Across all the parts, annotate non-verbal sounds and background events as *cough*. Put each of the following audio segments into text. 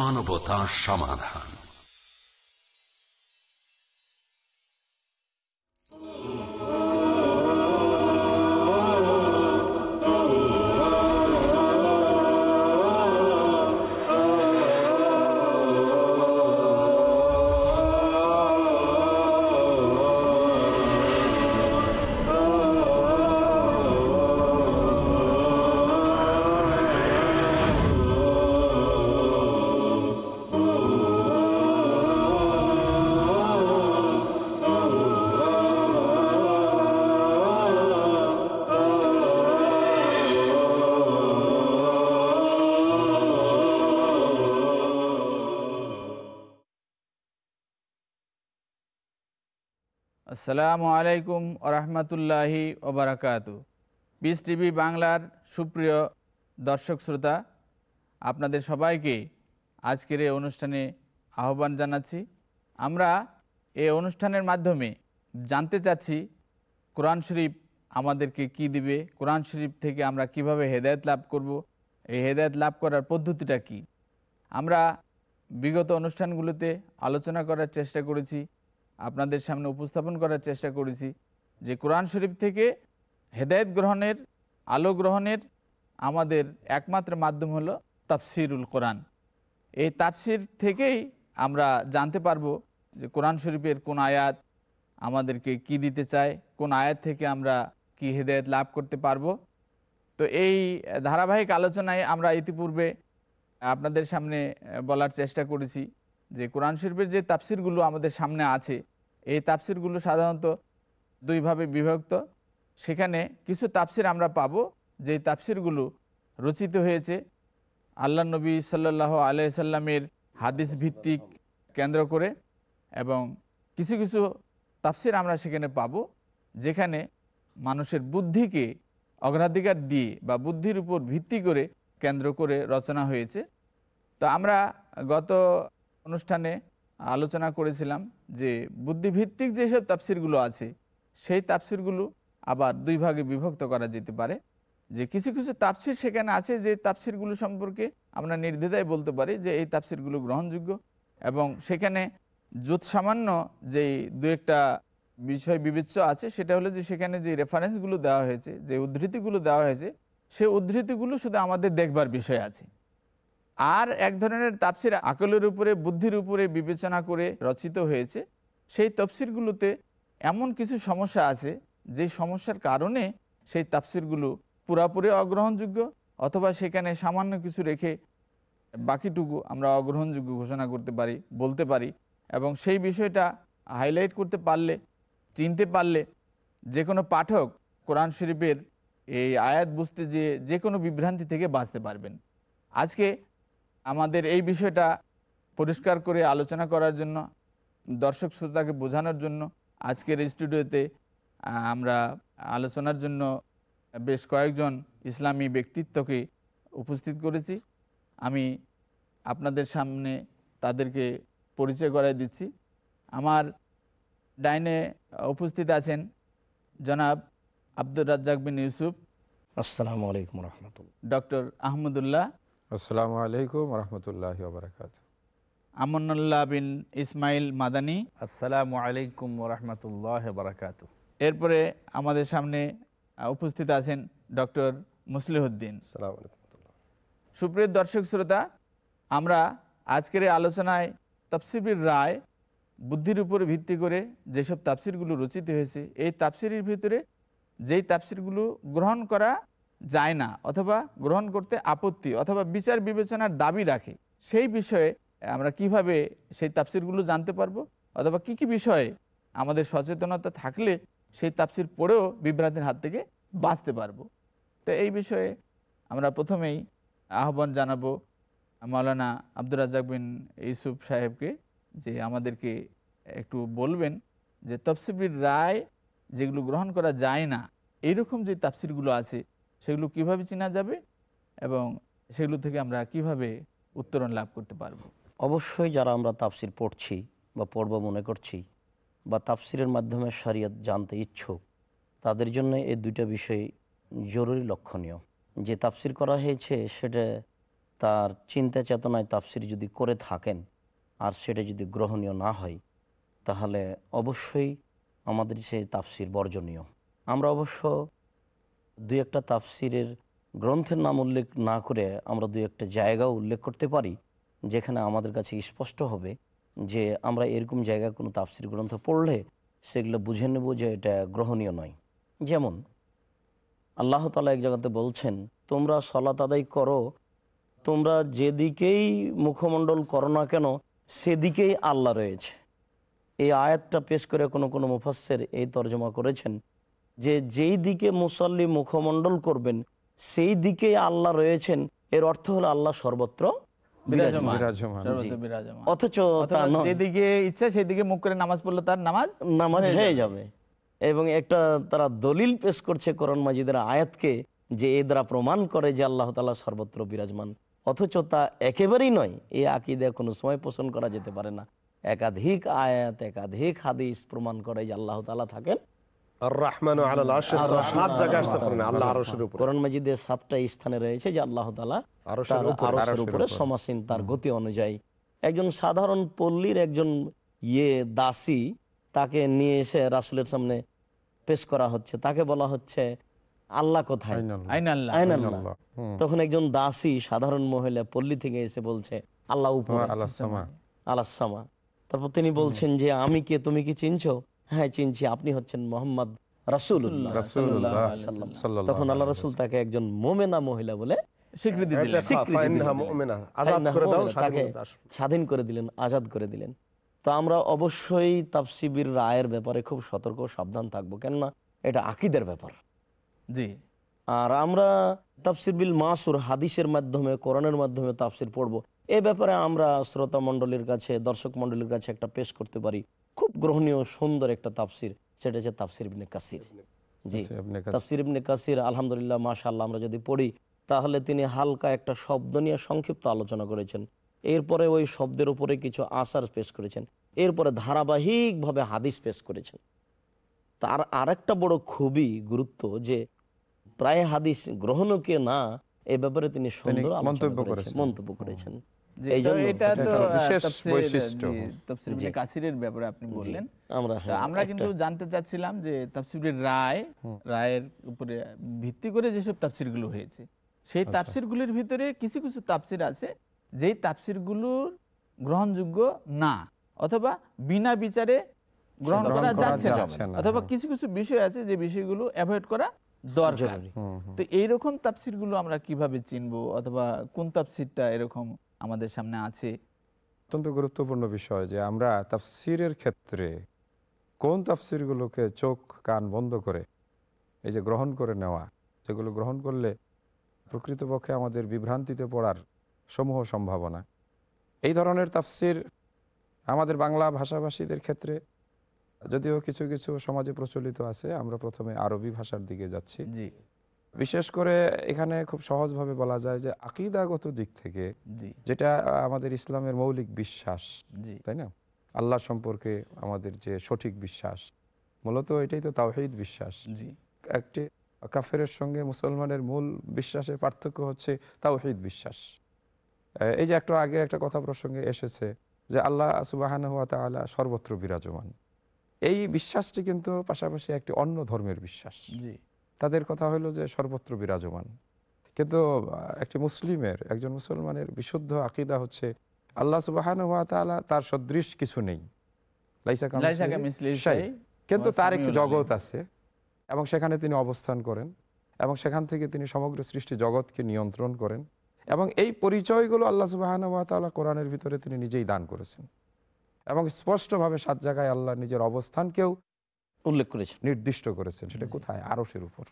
মানবতা সমাধান। আসসালামু আলাইকুম রহমতুল্লাহি ওবরাকাত পিস টিভি বাংলার সুপ্রিয় দর্শক শ্রোতা, আপনাদের সবাইকে আজকের এই অনুষ্ঠানে আহ্বান জানাচ্ছি। আমরা এই অনুষ্ঠানের মাধ্যমে জানতে চাচ্ছি, কোরআন শরীফ আমাদেরকে কি দিবে, কোরআন শরীফ থেকে আমরা কীভাবে হেদায়ত লাভ করব, এই হেদায়ত লাভ করার পদ্ধতিটা কি? আমরা বিগত অনুষ্ঠানগুলোতে আলোচনা করার চেষ্টা করেছি। আপনাদের সামনে উপস্থাপন করার চেষ্টা করেছি যে কোরআন শরীফ থেকে হেদায়ত গ্রহণের, আলো গ্রহণের আমাদের একমাত্র মাধ্যম হলো তাফসিরুল কোরআন। এই তাফসির থেকেই আমরা জানতে পারব যে কোরআন শরীফের কোন আয়াত আমাদেরকে কি দিতে চায়, কোন আয়াত থেকে আমরা কি হেদায়ত লাভ করতে পারব। তো এই ধারাবাহিক আলোচনায় আমরা ইতিপূর্বে আপনাদের সামনে বলার চেষ্টা করেছি যে কোরআন শরীফের যে তাফসিরগুলো আমাদের সামনে আছে এই তাফসিরগুলো সাধারণত দুইভাবে বিভক্ত। সেখানে কিছু তাফসির আমরা পাব যে তাফসিরগুলো রচিত হয়েছে আল্লাহ নবী সাল্লাহ আলাইসাল্লামের হাদিস ভিত্তিক কেন্দ্র করে এবং কিছু কিছু তাফসির আমরা সেখানে পাব, যেখানে মানুষের বুদ্ধিকে অগ্রাধিকার দিয়ে বা বুদ্ধির উপর ভিত্তি করে কেন্দ্র করে রচনা হয়েছে। তো আমরা গত অনুষ্ঠানে আলোচনা করেছিলাম যে বুদ্ধিভিত্তিক যেসব তাফসিরগুলো আছে, সেই তাফসিরগুলো আবার দুই ভাগে বিভক্ত করা যেতে পারে। যে কিছু কিছু তাফসির সেখানে আছে যে তাফসিরগুলো সম্পর্কে আমরা নির্দ্বিধায় বলতে পারি যে এই তাফসিরগুলো গ্রহণযোগ্য এবং সেখানে যুত সামান্য যেই দু একটা বিষয় বিবেচ্য আছে, সেটা হলো যে সেখানে যে রেফারেন্সগুলো দেওয়া হয়েছে, যে উদ্ধৃতিগুলো দেওয়া হয়েছে, সে উদ্ধৃতিগুলো শুধু আমাদের দেখবার বিষয় আছে। আর এক ধরনের তাফসির আকলের উপরে, বুদ্ধির উপরে বিবেচনা করে রচিত হয়েছে। সেই তফসিরগুলোতে এমন কিছু সমস্যা আছে, যে সমস্যার কারণে সেই তাফসিরগুলো পুরাপুরি অগ্রহণযোগ্য অথবা সেখানে সামান্য কিছু রেখে বাকিটুকু আমরা অগ্রহণযোগ্য ঘোষণা করতে পারি, বলতে পারি এবং সেই বিষয়টা হাইলাইট করতে পারলে, চিনতে পারলে যে কোনো পাঠক কোরআন শরীফের এই আয়াত বুঝতে যে যে কোনো বিভ্রান্তি থেকে বাঁচতে পারবেন। আজকে আমাদের এই বিষয়টা পরিষ্কার করে আলোচনা করার জন্য দর্শক শ্রোতাকে বোঝানোর জন্য আজকের স্টুডিওতে আমরা আলোচনার জন্য বেশ কয়েকজন ইসলামী ব্যক্তিত্বকে উপস্থিত করেছি। আমি আপনাদের সামনে তাদেরকে পরিচয় করাই দিচ্ছি। আমার ডাইনে উপস্থিত আছেন জনাব আব্দুর রাজ্জাক বিন ইউসুফ। আসসালামু আলাইকুম রহমতুল্লাহ। ডক্টর আহমদুল্লাহ। আসসালামু আলাইকুম রহমতুল্লাহ বারকাত আমনুল্লাহ বিন ইসমাইল মাদানি। আসসালামু আলাইকুম রহমতুল্লাহ বারাকাত এরপরে আমাদের সামনে উপস্থিত আছেন ডক্টর মুসলিহুদ্দিন। সালাম আলাইকুম সুপ্রিয় দর্শক শ্রোতা আমরা আজকের আলোচনায় তফসিবির রায় বুদ্ধির উপর ভিত্তি করে যেসব তাফসিরগুলো রচিত হয়েছে এই তাফসিরের ভিতরে যেই তাফসিরগুলো গ্রহণ করা যায় না, অথবা গ্রহণ করতে আপত্তি, অথবা বিচার বিবেচনার দাবি রাখে, সেই বিষয়ে আমরা কীভাবে সেই তাফসিরগুলো জানতে পারব? অথবা কি কি বিষয়ে আমাদের সচেতনতা থাকলে সেই তাফসির পড়েও বিভ্রান্তির হাত থেকে বাঁচতে পারব? তো এই বিষয়ে আমরা প্রথমেই আহ্বান জানাব মাওলানা আব্দুর রাজাক বিন ইউসুফ সাহেবকে যে আমাদেরকে একটু বলবেন যে তফসিবির রায় যেগুলো গ্রহণ করা যায় না, এইরকম যে তাফসিরগুলো আছে সেগুলো কীভাবে চেনা যাবে এবং সেগুলো থেকে আমরা কীভাবে উত্তরণ লাভ করতে পারব? অবশ্যই যারা আমরা তাফসির পড়ছি বা পড়ব মনে করছি বা তাফসিরের মাধ্যমে শরিয়ত জানতে ইচ্ছুক, তাদের জন্য এই দুইটা বিষয় জরুরি লক্ষণীয়। যে তাফসির করা হয়েছে সেটা তার চিন্তা চেতনায় তাফসির যদি করে থাকেন আর সেটা যদি গ্রহণীয় না হয়, তাহলে অবশ্যই আমাদের সেই তাফসির বর্জনীয়। আমরা অবশ্য দুই একটা তাফসিরের গ্রন্থের নাম উল্লেখ না করে আমরা দুই একটা জায়গাও উল্লেখ করতে পারি, যেখানে আমাদের কাছে স্পষ্ট হবে যে আমরা এরকম জায়গায় কোনো তাফসির গ্রন্থ পড়লে সেগুলো বুঝে নেব যে এটা গ্রহণীয় নয়। যেমন, আল্লাহ তালা এক জায়গাতে বলছেন, তোমরা সলাত আদায় করো, তোমরা যেদিকেই মুখমণ্ডল করো না কেন, সেদিকেই আল্লাহ রয়েছে। এই আয়াতটা পেশ করে কোনো কোনো মুফাসের এই তর্জমা করেছেন যে যেই দিকে মুসল্লি মুখমণ্ডল করবেন সেই দিকেই আল্লাহ রয়েছেন। এর অর্থ হলো আল্লাহ সর্বত্র বিরাজমান। বিরাজমান। সর্বত্র জি। বিরাজমান। অথচ যেদিকে ইচ্ছা সেদিকে মুখ করে নামাজ পড়লে তার নামাজ নামাজ হয়ে যাবে। এবং একটা তারা দলিল পেশ করছে কোরআন মাজিদের আয়াতকে যে এ দ্বারা প্রমাণ করে যে আল্লাহ তালা সর্বত্র বিরাজমান। অথচ তা একেবারেই নয়। এই আকিদা কোনো সময় পোষণ করা যেতে পারে না। একাধিক আয়াত একাধিক হাদিস প্রমাণ করে যে আল্লাহ তালা থাকেন রহমান আল্লাহ সাত জায়গায় আসছে কোরআনে, আল্লাহ আরশের উপরে। কোরআন মাজিদের সাতটা স্থানে রয়েছে যে আল্লাহ তালা আরশের তার আরশের আরশের উপরে উপরে। সমাসীন তার গতি অনুযায়ী। একজন সাধারণ পল্লীর একজন ইয়ে দাসী তাকে নিয়ে এসে রাসুলের সামনে পেশ করা হচ্ছে। তাকে বলা হচ্ছে আল্লাহ কোথায়? আল্লাহ। আল্লাহ। তখন একজন দাসী সাধারণ মহিলা পল্লী থেকে এসে বলছে আল্লাহ উপরে আলাস সামা। আলাসামা তারপর তিনি বলছেন যে আমি কে? তুমি কি চিনছো? হ্যাঁ চিনছি আপনি হচ্ছেন মোহাম্মদ তখন আল্লাহ রসুল তাকে একজন মোমেনা মহিলা বলে স্বাধীন করে দিলেন আজাদ করে দিলেন। তো আমরা অবশ্যই তাফসিবির রায়ের ব্যাপারে খুব সতর্ক সাবধান থাকব কেননা এটা আকিদের ব্যাপার। জি। আর আমরা তাফসির বিল মাসুর হাদিসের মাধ্যমে কোরআনের মাধ্যমে তাফসির পড়ব। এ ব্যাপারে আমরা শ্রোতা মণ্ডলীর কাছে দর্শক মণ্ডলীর কাছে একটা পেশ করতে পারি। খুব গ্রহণীয় সুন্দর একটা তাফসির। সেটা হচ্ছে তাফসির ইবনে কাসির। জি। তাফসির ইবনে কাসির। আলহামদুলিল্লাহ মাশাআল্লাহ আমরা যদি পড়ি তাহলে তিনি হালকা একটা শব্দ নিয়ে সংক্ষিপ্ত আলোচনা করেছেন। এরপরে ওই শব্দের উপরে কিছু আসার পেশ করেছেন। এরপরে ধারাবাহিকভাবে হাদিস পেশ করেছেন। তার আরেকটা বড় খুবই গুরুত্ব যে প্রায় হাদিস গ্রহণকে না এ ব্যাপারে তিনি সুন্দর মন্তব্য করেছেন, আমরা কিন্তু জানতে চাচ্ছিলাম যে তাফসিরের রায় রায়ের উপরে ভিত্তি করে যেসব হয়েছে সেই ভিতরে কিছু কিছু তাফসির আছে যেই গ্রহণযোগ্য না অথবা বিনা বিচারে গ্রহণ করা যাচ্ছে না অথবা। কিছু কিছু বিষয় আছে যে বিষয়গুলো অ্যাভয়েড করা দরকার। তো এইরকম তাফসিরগুলো আমরা কীভাবে চিনবো অথবা কোন তাফসিরটা এরকম আমাদের সামনে আছে। অত্যন্ত গুরুত্বপূর্ণ বিষয় যে আমরা তাফসিরের ক্ষেত্রে কোন তাফসিরগুলোকে চোখ কান বন্ধ করে এই যে গ্রহণ করে নেওয়া যেগুলো গ্রহণ করলে প্রকৃতপক্ষে আমাদের বিভ্রান্তিতে পড়ার সমূহ সম্ভাবনা। এই ধরনের তাফসির আমাদের বাংলা ভাষাভাষীদের ক্ষেত্রে যদিও কিছু কিছু সমাজে প্রচলিত আছে আমরা প্রথমে আরবি ভাষার দিকে যাচ্ছি। জি। বিশেষ করে এখানে খুব সহজভাবে বলা যায় যে আকিদাগত দিক থেকে যেটা আমাদের ইসলামের মৌলিক বিশ্বাস তাই না? আল্লাহ সম্পর্কে আমাদের যে সঠিক বিশ্বাস মূলত এটাই তো তাওহিদ বিশ্বাস। একটি কাফেরের সঙ্গে মুসলমানের মূল বিশ্বাসের পার্থক্য হচ্ছে তাওহিদ বিশ্বাস। এই যে একটু আগে একটা কথা প্রসঙ্গে এসেছে যে আল্লাহ সুবাহান হাত তাআলা সর্বত্র বিরাজমান। এই বিশ্বাসটি কিন্তু পাশাপাশি একটি অন্য ধর্মের বিশ্বাস। জি। তাদের কথা হলো যে সর্বত্র বিরাজমান। কিন্তু একটি মুসলিমের একজন মুসলমানের বিশুদ্ধ আকিদা হচ্ছে আল্লাহ সুবাহান ওয়া তার সদৃশ কিছু নেই। কিন্তু তার একটি জগৎ আছে এবং সেখানে তিনি অবস্থান করেন এবং সেখান থেকে তিনি সমগ্র সৃষ্টি জগৎকে নিয়ন্ত্রণ করেন এবং এই পরিচয়গুলো আল্লাহ সুবাহান ওয়া কোরআনের ভিতরে তিনি নিজেই দান করেছেন। এবং স্পষ্টভাবে সাত জায়গায় আল্লাহ নিজের অবস্থানকেও উল্লেখ করেছেন। নির্দিষ্ট করেছেন সেটা কোথায়? আরসের উপর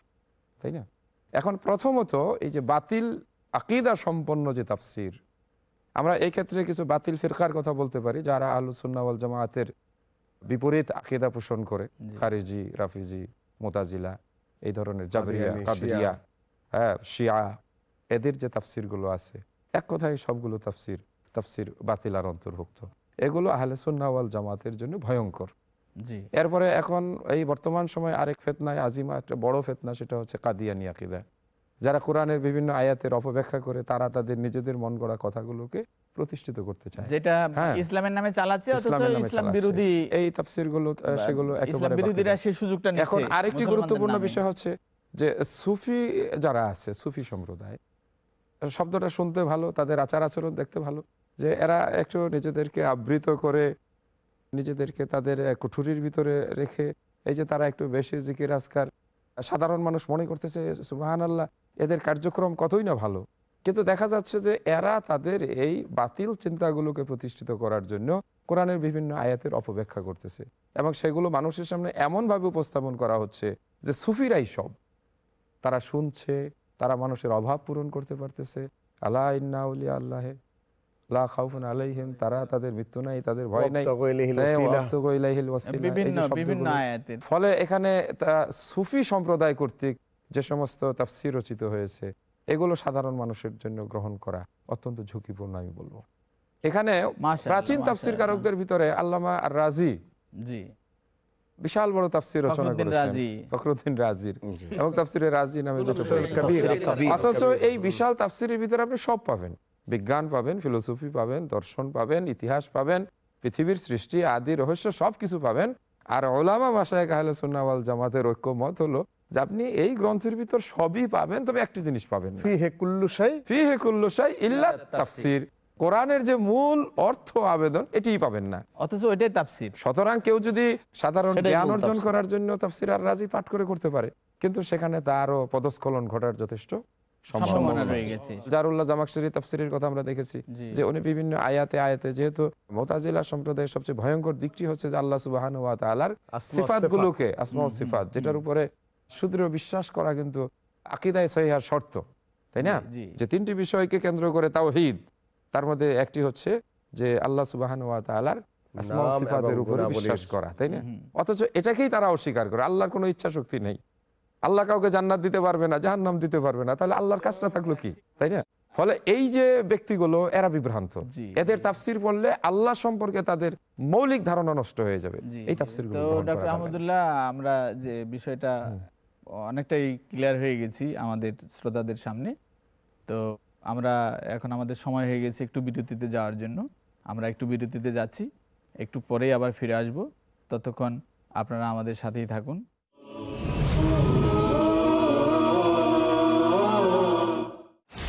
তাই না? এখন প্রথমত এই যে বাতিল আকিদা সম্পন্ন যে তাফসির আমরা এই ক্ষেত্রে কিছু বাতিল ফিরকার কথা বলতে পারি যারা আলুসুন্নাওয়াল জামায়াতের বিপরীত আকিদা পোষণ করে। খারিজি রাফিজি মোতাজিলা এই ধরনের জাবরিয়া শিয়া। হ্যাঁ শিয়া এদের যে তাফসিরগুলো আছে এক কথায় সবগুলো তাফসির তাফসির বাতিল আর অন্তর্ভুক্ত। এগুলো আহলে সুন্নাওয়াল জামাতের জন্য ভয়ঙ্কর। এরপরে এখন এই বর্তমান সময় আরেক ফেতনায় আজিমা একটা বড় ফেতনা সেটা হচ্ছে কাদিয়ানি আকিদা। যারা কোরআনের বিভিন্ন আয়াতের অপব্যাখ্যা করে তারা তাদের নিজেদের মন গড়া কথাগুলোকে প্রতিষ্ঠিত করতে চায়। যেটা হ্যাঁ। ইসলামের নামে চালাচ্ছে ইসলাম বিরোধী এই তাফসিরগুলো সেগুলো একেবারে বিরোধীরা সেই সুযোগটা এখন আরেকটি গুরুত্বপূর্ণ বিষয় হচ্ছে যে সুফি যারা আছে সুফি সম্প্রদায় শব্দটা শুনতে ভালো তাদের আচার আচরণ দেখতে ভালো যে এরা একটু নিজেদেরকে আবৃত করে নিজেদেরকে তাদের কুঠুরির ভিতরে রেখে এই যে তারা একটু বেশি জিকির আজকার, সাধারণ মানুষ মনে করতেছে সুবাহান আল্লাহ এদের কার্যক্রম কতই না ভালো। কিন্তু দেখা যাচ্ছে যে এরা তাদের এই বাতিল চিন্তাগুলোকে প্রতিষ্ঠিত করার জন্য কোরআনের বিভিন্ন আয়াতের অপব্যাখ্যা করতেছে। এবং সেগুলো মানুষের সামনে এমনভাবে উপস্থাপন করা হচ্ছে যে সুফিরাই সব। তারা শুনছে, তারা মানুষের অভাব পূরণ করতে পারতেছে। আল্লাহ ইন্না আল্লাহে। লা খাউফুন আলাইহিম তারা তাদের মৃত্যু নাই তাদের ভয় নাই। ফলে এখানে সুফি সম্প্রদায় কর্তৃক যে সমস্ত তাফসির রচিত হয়েছে এগুলো সাধারণ মানুষের জন্য গ্রহণ করা অত্যন্ত ঝুঁকিপূর্ণ আমি বলব। এখানে প্রাচীন তাফসির। কারকদের ভিতরে আল্লামা আর রাজি জি। বিশাল বড় তাফসির রচনা করেছেন। ফখরুদ্দিন রাজির। এবং তাফসিরে রাজি নামে অথচ এই বিশাল তাফসিরের ভিতরে আপনি সব পাবেন। বিজ্ঞান পাবেন ফিলোসফি পাবেন দর্শন পাবেন ইতিহাস পাবেন পৃথিবীর সৃষ্টি আদি রহস্য সব কিছু পাবেন। আর ওলামা মাসায়ক আহলে সুন্নাওয়াল জামাতের ঐক্যমত হলো যে আপনি এই গ্রন্থের ভিতর সবই পাবেন তবে একটি জিনিস পাবেন ইল্লা তাফসির। কোরআনের যে মূল অর্থ আবেদন এটিই পাবেন না। অথচ ওইটাই তাফসির। সুতরাং কেউ যদি সাধারণ জ্ঞান অর্জন করার জন্য তাফসির আর রাজি পাঠ করে করতে পারে কিন্তু সেখানে তারও পদস্খলন ঘটার যথেষ্ট। সম্ভাবনা সম্ভাবনা রয়ে গেছে। জারুল্লাহ জামাকশরী তাফসিরের কথা আমরা দেখেছি যে উনি বিভিন্ন আয়াতে আয়াতে যেহেতু মোতাজিলা সম্প্রদায়ের সবচেয়ে ভয়ঙ্কর দিকটি হচ্ছে যে আল্লাহ সুবাহান ওয়া তাআলার আসমা সিফাত। সিফাত। গুলোকে আসমা সিফাত যেটার উপরে সুদৃঢ় বিশ্বাস করা কিন্তু আকিদায় সহিহার শর্ত তাই না। যে তিনটি বিষয়কে কেন্দ্র করে তাওহীদ তার মধ্যে একটি হচ্ছে যে আল্লাহ সুবাহান ওয়া তাআলার আসমা সিফাতের উপরে বিশ্বাস করা তাই না? অথচ এটাকেই তারা অস্বীকার করে আল্লাহর কোনো ইচ্ছা শক্তি নেই। আল্লাহ কাউকে জান্নাত দিতে পারবে না জাহান্নাম দিতে পারবে না। তাহলে আল্লাহর কাজটা থাকল কি? তাই না? ফলে এই যে ব্যক্তিগুলো এরা বিভ্রান্ত। এদের তাফসির পড়লে আল্লাহ সম্পর্কে তাদের মৌলিক ধারণা নষ্ট হয়ে যাবে। এই তাফসির তো ডক্টর আহমদুল্লাহ আমরা যে বিষয়টা অনেকটাই ক্লিয়ার হয়ে গেছি আমাদের শ্রোতাদের সামনে। তো আমরা এখন আমাদের সময় হয়ে গেছে একটু বিরতিতে যাওয়ার জন্য। আমরা একটু বিরতিতে যাচ্ছি একটু পরেই আবার ফিরে আসব। ততক্ষণ আপনারা আমাদের সাথেই থাকুন।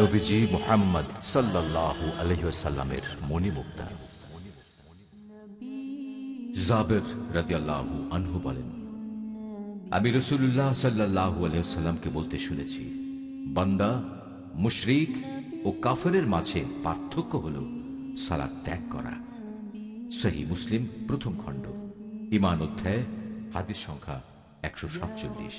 নবীজি মোহাম্মদ সাল্লাল্লাহু আলহিসাল্লামের জাবের আনহু বলেন, আমি রসুল্লাহ সাল্লাহু আলহিসাল্লামকে বলতে শুনেছি, বান্দা মুশরিক ও কাফেরের মাঝে পার্থক্য হল সালাদ ত্যাগ করা। সহি মুসলিম প্রথম খণ্ড, ইমান অধ্যায়, হাদিস সংখ্যা একশো সাতচল্লিশ।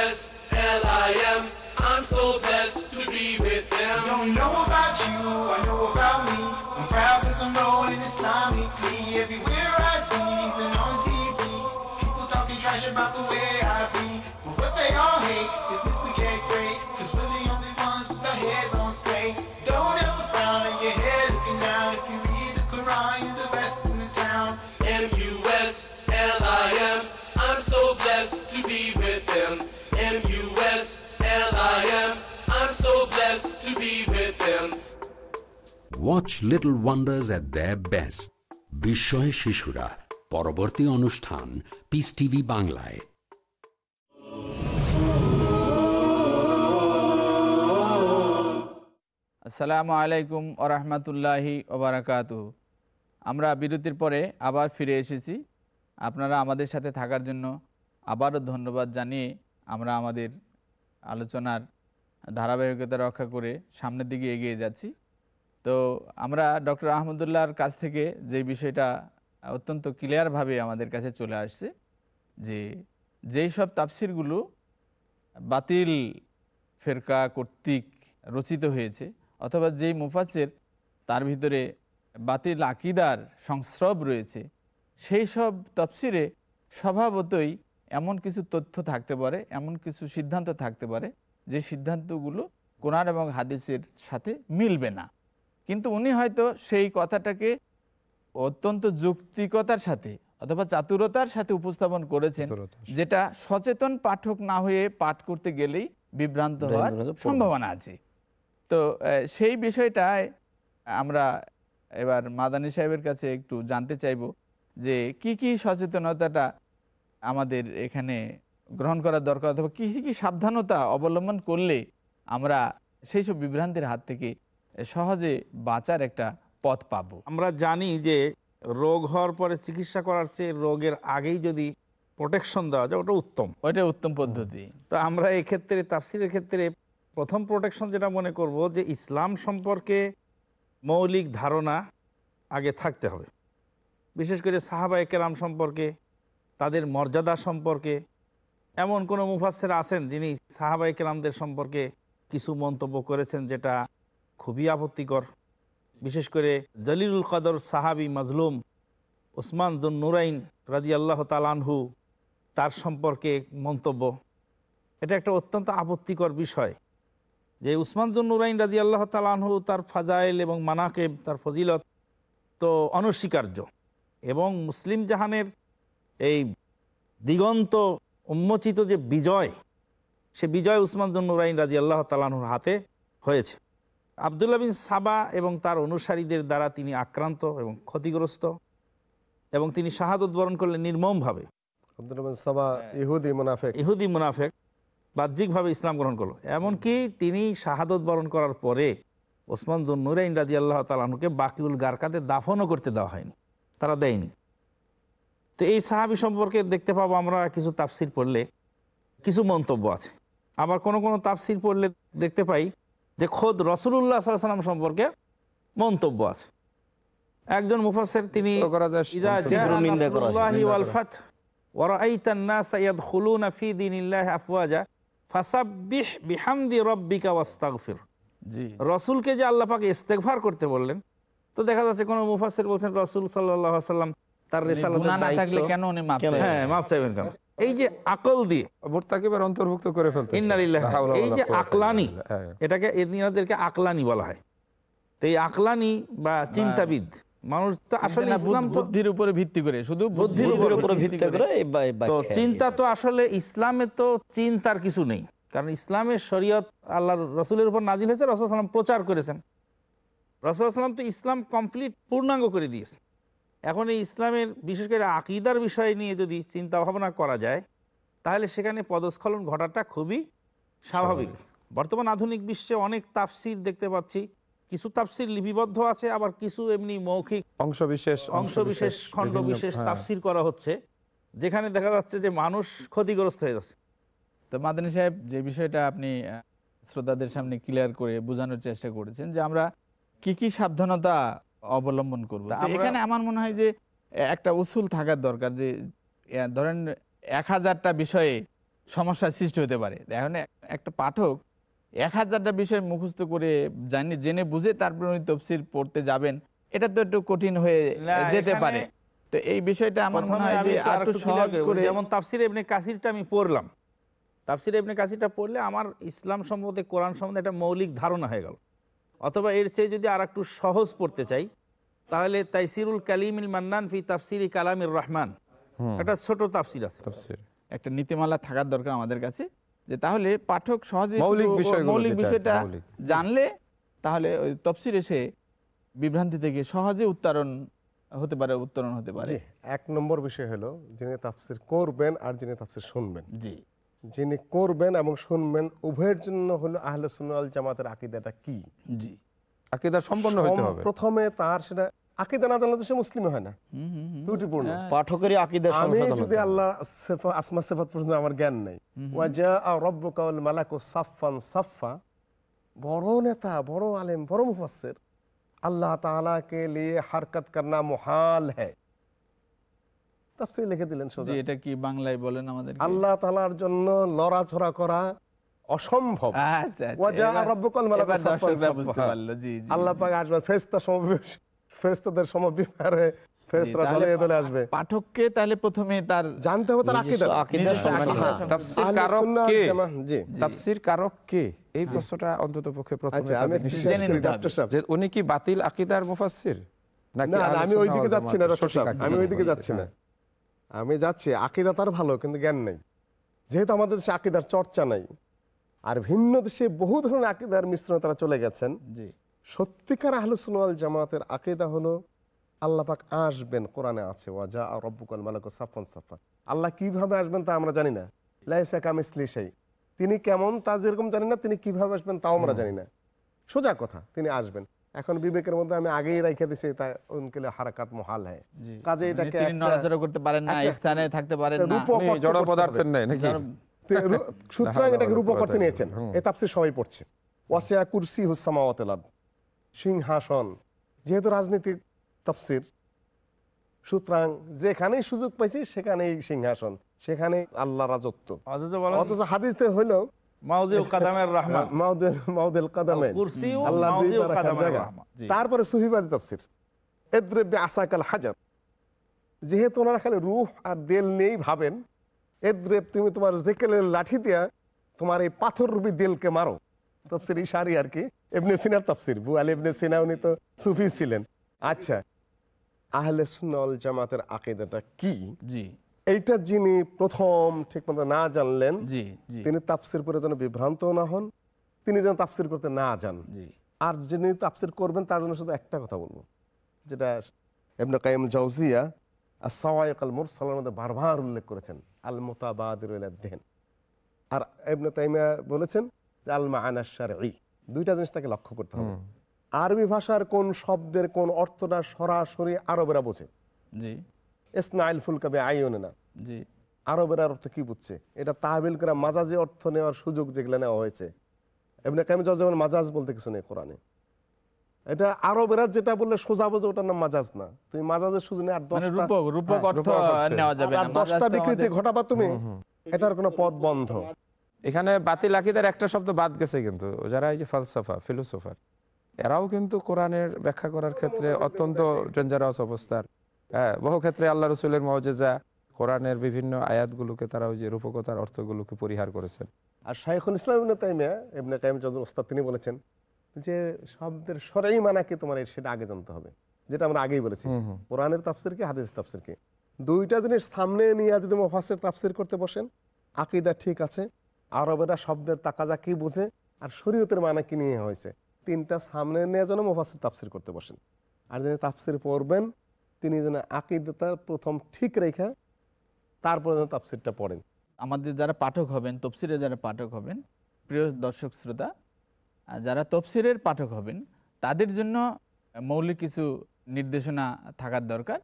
I'm so blessed to be with them. Don't know about you, I know about me. I'm proud cause I'm rolling Islamically. Everywhere I see, even on TV, people talking trash about the way I be. But what they all hate is if we get great. Cause we're the only ones with our heads on straight. Don't ever frown on your head looking down. If you read the Quran, you're the best in the town. M-U-S-L-I-M. I'm so blessed to be with blessed to be with them. Watch Little Wonders at their best. বিস্ময় শিশুরা পরবর্তী অনুষ্ঠান piece TV বাংলায় আসসালামু আলাইকুম ওরহমতুল্লাহি ওবরাকাতু আমরা বিরতির পরে আবার ফিরে এসেছি আপনারা আমাদের সাথে থাকার জন্য আবারও ধন্যবাদ জানিয়ে আমরা আমাদের আলোচনার ধারাবাহিকতা রক্ষা করে সামনের দিকে এগিয়ে যাচ্ছি। তো আমরা ডক্টর আহমদুল্লাহর কাছ থেকে যে বিষয়টা অত্যন্ত ক্লিয়ারভাবে আমাদের কাছে চলে আসছে যে যেই সব তাফসিরগুলো বাতিল ফেরকা কর্তৃক রচিত হয়েছে অথবা যেই মুফাসের তার ভিতরে বাতিল আকিদার সংস্রব রয়েছে, সেই সব তফসিরে স্বভাবতই এমন কিছু তথ্য থাকতে পারে, এমন কিছু সিদ্ধান্ত থাকতে পারে যে সিদ্ধান্তগুলো কোরআন এবং হাদিসের সাথে মিলবে না। কিন্তু উনি হয়তো সেই কথাটাকে অত্যন্ত যৌক্তিকতার সাথে অথবা চাতুরতার সাথে উপস্থাপন করেছেন যেটা সচেতন পাঠক না হয়ে পাঠ করতে গেলেই বিভ্রান্ত হওয়ার সম্ভাবনা। আছে। তো সেই বিষয়টায় আমরা এবার মাদানী সাহেবের কাছে একটু জানতে চাইব যে কি কি সচেতনতাটা আমাদের এখানে গ্রহণ করার দরকার অথবা কি কি সাবধানতা অবলম্বন করলে আমরা সেই সব বিভ্রান্তির হাত থেকে সহজে বাঁচার একটা পথ পাবো? আমরা জানি যে রোগ হওয়ার পরে চিকিৎসা করার চেয়ে রোগের আগেই যদি প্রোটেকশন দেওয়া যায় ওটা উত্তম। ওইটা উত্তম পদ্ধতি। তো আমরা এক্ষেত্রে ক্ষেত্রে তাফসিরের ক্ষেত্রে প্রথম প্রোটেকশন যেটা মনে করব যে ইসলাম সম্পর্কে মৌলিক ধারণা আগে থাকতে হবে। বিশেষ করে সাহাবা কেরাম সম্পর্কে তাদের মর্যাদা সম্পর্কে এমন কোনো মুফাসের আছেন যিনি সাহাবাই কেরামদের সম্পর্কে কিছু মন্তব্য করেছেন যেটা খুবই আপত্তিকর। বিশেষ করে জলিলুল কদর সাহাবি মাজলুম ওসমান দুন নুরাইন রাজি আল্লাহ তালানহু তার সম্পর্কে মন্তব্য। এটা একটা অত্যন্ত আপত্তিকর বিষয় যে উসমান দুন নুরাইন রাজি আল্লাহ তালানহু তার ফাজাইল এবং মানাকেব, তার ফজিলত তো অনস্বীকার্য এবং মুসলিম জাহানের এই দিগন্ত উন্মোচিত যে বিজয় সে বিজয় উসমান দুন নুরাইন রাজি আল্লাহ তালানহুর হাতে হয়েছে। আবদুল্লাহ বিন সাবা এবং তার অনুসারীদের দ্বারা তিনি আক্রান্ত এবং ক্ষতিগ্রস্ত এবং তিনি শাহাদত বরণ করলেন নির্মমভাবে। সাবা ইহুদি মুনাফেক। ইহুদি মুনাফেক বাহ্যিকভাবে ইসলাম গ্রহণ করল। এমনকি তিনি শাহাদত বরণ করার পরে ওসমান দুন নুরাইন রাজি আল্লাহ তালাহুকে বাকিউল গারকাতে দাফনও করতে দেওয়া হয়নি তারা দেয়নি। তো এই সাহাবি সম্পর্কে দেখতে পাবো আমরা কিছু তাফসির পড়লে কিছু মন্তব্য আছে। আবার কোন কোন তাফসির পড়লে দেখতে পাই যে খোদ রসুল্লাহ সাল্লাম সম্পর্কে মন্তব্য আছে। একজন মুফাসের তিনি রসুলকে যে আল্লাপাকে ইস্তেকভার করতে বললেন তো দেখা যাচ্ছে কোন মুফাসের বলছেন রসুল সাল্লাহ সাল্লাম তার উনি রিসালাতের গুনাহ না থাকলে কেন উনি মাপ হ্যাঁ মাপ চাইবেন কেন? এই যে আকল দিয়ে মোর্তাকিবের অন্তর্ভুক্ত করে ফেলতে এই যে আকলানি এটাকে এদেরকে আকলানি বলা হয়। তো এই আকলানি বা চিন্তাবিদ মানুষ তো আসলে চিন্তা ইসলাম তো বুদ্ধির উপরে ভিত্তি করে শুধু বুদ্ধির উপরে উপরে ভিত্তি করে। তো চিন্তা তো আসলে ইসলামে তো চিন্তার কিছু নেই। কারণ ইসলামের শরীয়ত আল্লাহ রসুলের উপর নাজিল হয়েছে রসুল সাল্লাম প্রচার করেছেন। রসুল সাল্লাম তো ইসলাম কমপ্লিট পূর্ণাঙ্গ করে দিয়েছে এখন এই ইসলামের বিশেষ করে আকিদার বিষয় নিয়ে যদি চিন্তা ভাবনা করা যায় তাহলে সেখানে পদস্খলন ঘটাটা খুবই স্বাভাবিক। বর্তমান আধুনিক বিশ্বে অনেক তাফসির দেখতে পাচ্ছি। কিছু তাফসির লিপিবদ্ধ আছে আবার কিছু এমনি মৌখিক অংশ বিশেষ অংশ বিশেষ খণ্ড বিশেষ। তাফসির করা হচ্ছে যেখানে দেখা যাচ্ছে যে মানুষ ক্ষতিগ্রস্ত হয়ে যাচ্ছে। তো মাদানী সাহেব যে বিষয়টা আপনি শ্রোতাদের সামনে ক্লিয়ার করে বোঝানোর চেষ্টা করেছেন যে আমরা কি কি সাবধানতা অবলম্বন করব। এখানে আমার মনে হয় যে একটা উসুল থাকার দরকার যে ধরেন এক হাজারটা বিষয়ে সমস্যার সৃষ্টি হতে পারে। এখন একটা পাঠক এক হাজারটা বিষয় মুখস্থ করে জানি জেনে বুঝে তারপরে উনি তফসির পড়তে যাবেন। এটা তো একটু কঠিন হয়ে যেতে পারে। তো এই বিষয়টা আমার মনে হয় যে একটু সহজ করে। করে যেমন তাফসির ইবনে কাসিরটা আমি পড়লাম। তাফসির ইবনে কাসিরটা পড়লে আমার ইসলাম সম্বন্ধে কোরআন সম্বন্ধে একটা মৌলিক ধারণা হয়ে গেল। অথবা এর চেয়ে যদি আর একটু সহজ পড়তে চাই তাহলে তাইসিরুল কালিমিল মান্নান ফি তাফসিরি কালামির রহমান। একটা ছোট তাফসির আছে। একটা নীতিমালা থাকার দরকার আমাদের কাছে যে তাহলে পাঠক সহজে মৌলিক বিষয়টা জানলে তাহলে ওই তফসির এসে বিভ্রান্তি থেকে সহজে উত্তরণ হতে পারে উত্তরণ হতে পারে। এক নম্বর বিষয় হলো যিনি তাফসির করবেন আর যিনি তাফসির শুনবেন। জি। যিনি করবেন এবং শুনবেন উভয়ের জন্য হলো আহলে সুন্নাল জামাতের আকিদাটা কি? জি। আকীদা সম্পন্ন হইতে হবে। প্রথমে তার সেটা আকিদা না জানলে তো সে মুসলিম হয় না। ত্রুটিপূর্ণ। হ্যাঁ, পাঠকেরই আকিদের আমি যদি আল্লাহ আসমা সেফাত পর্যন্ত আমার জ্ঞান নেই। ওয়াজা রব্বুকা ওয়াল মালাকু সাফফান সাফফা। বড় নেতা বড় আলেম বড় মুফাসসির। আল্লাহ তাআলা কে লিয়ে হরকত করনা মুহাল है তাফসীর লিখে দিলেন সোজা। এটা কি বাংলায় বলেন আমাদের আল্লাহ তাআলার জন্য লড়াছড়া করা অসম্ভব। আচ্ছা আল্লাহ পাক ফেরেশতা সমাবেশ ফেরেশতাদের আসবে। পাঠককে তাহলে প্রথমে তার জানতে হবে তার। তাফসীর কারক কে? এই প্রশ্নটা অন্তত পক্ষে প্রথমে আচ্ছা উনি কি বাতিল আকিদার মুফাসসির? নাকি আহলে আমি ওইদিকে যাচ্ছি না আমি ওইদিকে যাচ্ছি না। আমি যাচ্ছি আকিদা তার ভালো কিন্তু জ্ঞান নেই। যেহেতু আমাদের দেশে আকিদার চর্চা নাই আর ভিন্ন দেশে বহু ধরনের আকিদার মিশ্রণে তারা চলে গেছেন সত্যিকার আহলুসুল জামাতের আকিদা হলো আল্লাহ পাক আসবেন কোরআনে আছে ওয়াজা আর রব্বুকাল মালাকু সাফান সাফা আল্লাহ কীভাবে আসবেন তা আমরা জানি না। লাইসা কামিসলি সেই তিনি কেমন তা যেরকম জানি না তিনি কীভাবে আসবেন তাও আমরা জানি না। সোজা কথা তিনি আসবেন। এখন বিবেকের মধ্যে আমি আগেই রেখে দিছি তা উনকেলে হারাকাত মহাল হয় কাজে মানে এটাকে নড়াচড়া করতে পারেন না স্থানে থাকতে পারেন না। রূপক জড় পদার্থের। নেই নাকি? সুতরাং এটাকে রূপক না, নিয়েছেন। এ সবাই পড়ছে। ওয়াসিয়া কুরসি হুসামাওয়াতেলাদ সিংহাসন যেহেতু রাজনীতিক তাফসির সুতরাং যেখানেই সুযোগ পাইছি সেখানেই সিংহাসন সেখানে আল্লাহ রাজত্ব। অথচ বলেন অথচ হাদিসে হইল *laughs* তারপরে সুফিবাদী তফসির। এদ্রেব্বে আসাকাল হাজার। যেহেতু ওনারা খালি রুহ আর দেল নেই ভাবেন এদ্রেব তুমি তোমার জেকেলের লাঠি দিয়া তোমার এই পাথর রূপী দেলকে মারো। তফসির ইশারি আর কি। এবনে সিনার তফসির। বু আল এবনে সিনা উনি তো সুফি ছিলেন। আচ্ছা আহলে সুন্নাল জামাতের আকিদাটা কি? জি। এইটা যিনি প্রথম ঠিক মতো না জানলেন তিনি তাফসির করে যেন বিভ্রান্ত না হন তিনি যেন তাফসির করতে না যান। আর যিনি তাফসির করবেন তার জন্য শুধু একটা কথা বলব যেটা এমন কাইম জাউজিয়া আর সওয়াইক আল মুরসালের মধ্যে বারবার উল্লেখ করেছেন আল মোতাবাদির দেহেন আর এমন তাইমিয়া বলেছেন যে আল মাআনা শারঈ দুইটা জিনিস তাকে লক্ষ্য করতে হবে। আরবি ভাষার কোন শব্দের কোন অর্থটা সরাসরি আরবেরা বোঝে। জি। ইসনাইল ফুলকাবে আইনে না জি। আরবের অর্থ কি বুঝছে? এটা তাহবিল করা মাজাজি অর্থ নেওয়ার সুযোগ যেগুলো নেওয়া হয়েছে। এমনি কামি যেমন মাজাজ বলতে কিছু নেই কোরআনে। এটা আরবেরা যেটা বললে সোজা বোঝে ওটার নাম মাজাজ না। তুমি মাজাজের সুযোগ নেই আর মানে দশটা রূপক রূপক হ্যাঁ, অর্থ রূপক অর্থে। নেওয়া যাবে আর দশটা বিকৃতি ঘটাবা তুমি। এটার কোনো পথ বন্ধ। এখানে বাতিল আকিদার একটা শব্দ বাদ গেছে কিন্তু। যারা এই যে ফালসাফা ফিলোসোফার এরাও কিন্তু কোরআনের ব্যাখ্যা করার ক্ষেত্রে অত্যন্ত ডেঞ্জারাস অবস্থার। হ্যাঁ বহু ক্ষেত্রে আল্লাহ রসুলের মজেজা কোরআনের বিভিন্ন আয়াতগুলোকে তারা ওই যে রূপকতার অর্থগুলোকে পরিহার করেছেন। আর শাইখুল ইসলাম ইবনে তাইমিয়া ইবনে কাইম চৌধুরী ওস্তাদ তিনি বলেছেন যে শব্দের সরাই মানা কি তোমার এর সেটা আগে জানতে হবে যেটা আমরা আগেই বলেছি। কোরআনের তাফসির কি হাদিস তাফসির কি? দুইটা জিনিস সামনে নিয়ে যদি মুফাসসির তাফসির করতে বসেন আকীদা ঠিক আছে আরবেরা শব্দের তাকাজা কি বুঝে আর শরীয়তের মানে কি নিয়ে হয়েছে তিনটা সামনে নিয়ে যেন মুফাসসির তাফসির করতে বসেন। আর যিনি তাফসির পড়বেন তিনি যেন আকীদাটা প্রথম ঠিক রেখা, তারপরে যেন তাফসিরটা পড়েন। আমাদের যারা পাঠক হবেন, তফসিরের যারা পাঠক হবেন, প্রিয় দর্শক শ্রোতা যারা তফসিরের পাঠক হবেন, তাদের জন্য মৌলিক কিছু নির্দেশনা থাকার দরকার।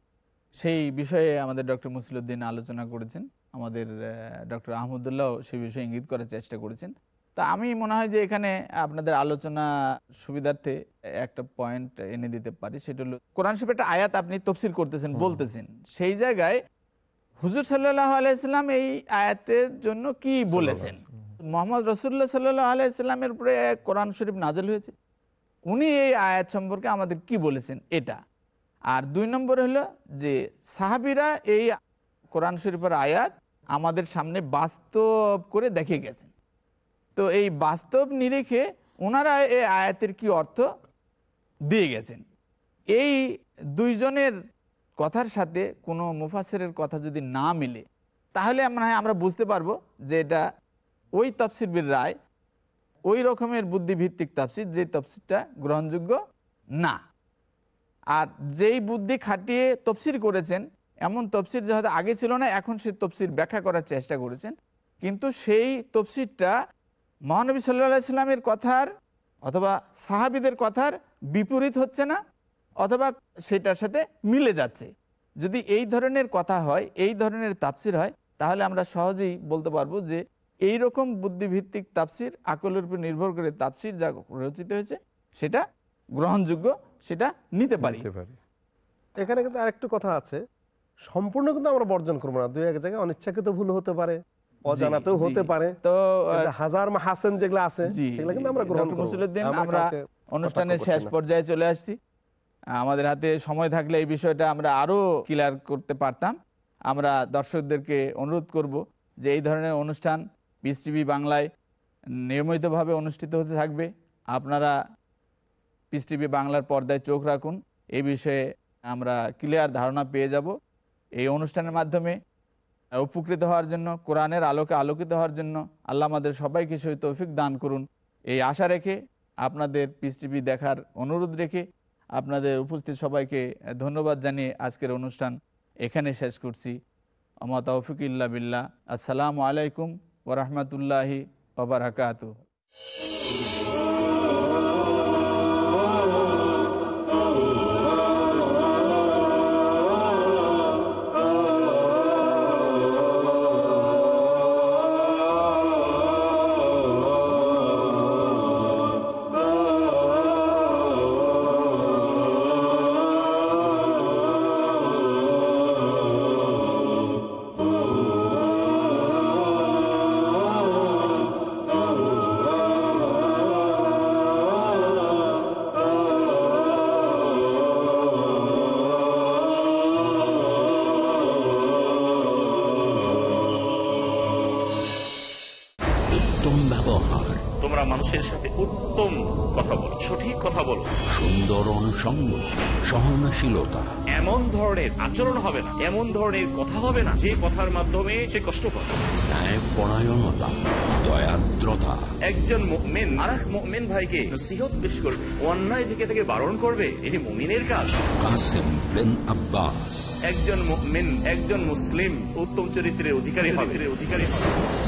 সেই বিষয়ে আমাদের ডক্টর মুসিলুদ্দিন আলোচনা করেছেন, আমাদের ডক্টর আহমদুল্লাহ সে বিষয়ে ইঙ্গিত করার চেষ্টা করেছেন। তা আমি মনে হয় যে এখানে আপনাদের আলোচনা সুবিধার্থে একটা পয়েন্ট এনে দিতে পারি। সেটা হলো কোরআন শরীফ একটা আয়াত আপনি তফসিল করতেছেন বলতেছেন। সেই জায়গায় হুজুর সাল্লাহ আলাইসাল্লাম এই আয়াতের জন্য কি বলেছেন? মোহাম্মদ রসুল্লাহ সাল্লাহ আলাইসাল্লামের উপরে কোরআন শরীফ নাজল হয়েছে। উনি এই আয়াত সম্পর্কে আমাদের কি বলেছেন? এটা। আর দুই নম্বর হলো যে সাহাবিরা এই কোরআন শরীফের আয়াত আমাদের সামনে বাস্তব করে দেখে গেছেন তো এই বাস্তব নিরিখে ওনারা এই আয়াতের কি অর্থ দিয়ে গেছেন? এই দুইজনের কথার সাথে কোনো মুফাসের কথা যদি না মিলে, তাহলে হয় আমরা বুঝতে পারব যে এটা ওই তফসিরবির রায়, ওই রকমের বুদ্ধিভিত্তিক তফসির, যে তফসিরটা গ্রহণযোগ্য না। আর যেই বুদ্ধি খাটিয়ে তফসির করেছেন, এমন তফসির যে হয়তো আগে ছিল না, এখন সে তফসির ব্যাখ্যা করার চেষ্টা করেছেন, কিন্তু সেই তফসিরটা মহানবী সাল্লা সাল্লামের কথার অথবা সাহাবিদের কথার বিপরীত হচ্ছে না অথবা সেটার সাথে মিলে যাচ্ছে। যদি এই ধরনের কথা হয় এই ধরনের তাপসির হয় তাহলে আমরা সহজেই বলতে পারব যে এই রকম বুদ্ধিভিত্তিক তাপসির আকলের উপর নির্ভর করে তাপসির যা রচিত হয়েছে সেটা গ্রহণযোগ্য সেটা নিতে পারি। এখানে কিন্তু আরেকটু কথা আছে। সম্পূর্ণ কিন্তু আমরা বর্জন করব না। দুই এক জায়গায় অনিচ্ছাকৃত ভুল হতে পারে। অজানাতেও হতে পারে তো হাজার হাসান যেগুলো আছে সেগুলো কিন্তু আমরা গ্রহণ আমরা অনুষ্ঠানের শেষ পর্যায়ে চলে আসছি। আমাদের হাতে সময় থাকলে এই বিষয়টা আমরা আরও ক্লিয়ার করতে পারতাম। আমরা দর্শকদেরকে অনুরোধ করব যে এই ধরনের অনুষ্ঠান পিস টিভি বাংলায় নিয়মিতভাবে অনুষ্ঠিত হতে থাকবে। আপনারা পিস টিভি বাংলার পর্দায় চোখ রাখুন। এই বিষয়ে আমরা ক্লিয়ার ধারণা পেয়ে যাব। এই অনুষ্ঠানের মাধ্যমে উপকৃত হওয়ার জন্য, কোরআনের আলোকে আলোকিত হওয়ার জন্য আল্লাহ আমাদের সবাইকে সেই তৌফিক দান করুন। এই আশা রেখে আপনাদের পিস টিভি দেখার অনুরোধ রেখে আপনাদের উপস্থিত সবাইকে ধন্যবাদ জানিয়ে আজকের অনুষ্ঠান এখানে শেষ করছি। আমা তৌফিক ইল্লা বিল্লাহ। আসসালামু আলাইকুম ওরহমতুল্লাহি ওবরাকাত সহনশীলতা। এমন ধরনের আচরণ হবে না এমন ধরনের কথা হবে না যে কথার মাধ্যমে সে কষ্ট পাবে। ন্যায় পরায়ণতা দয়াদ্রতা। একজন মেন আর এক মেন ভাইকে নসিহত পেশ করবে অন্যায় থেকে থেকে বারণ করবে এটি মুমিনের কাজ। কাসেম বিন আব্বাস। একজন একজন মুসলিম উত্তম চরিত্রের অধিকারী হবে অধিকারী হবে।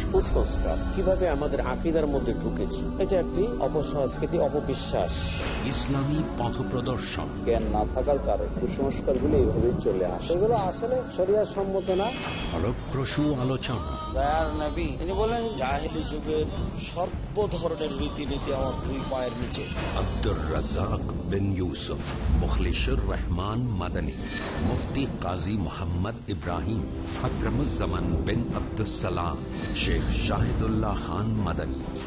কুসংস্কার। কীভাবে আমাদের আকিদার মধ্যে ঢুকেছে? এটা একটি অপসংস্কৃতি অপবিশ্বাস। ইসলামী পথ প্রদর্শন। জ্ঞান না থাকার কারণে কুসংস্কারগুলো এইভাবে চলে আসে। এগুলো আসলে শরিয়ার সম্মত না। ফলপ্রসূ আলোচনা। তিনি বলেন জাহেলি যুগের সর্ব ধরনের রীতিনীতি আমার দুই পায়ের নিচে। আব্দুর রাজাক বিন ইউসুফ মুখলিশুর রহমান মাদানী মুফতি কাজী মোহাম্মদ ইব্রাহিম আকরমুজ্জামান বিন আব্দুসালাম শেখ শাহিদুল্লাহ খান মাদানী।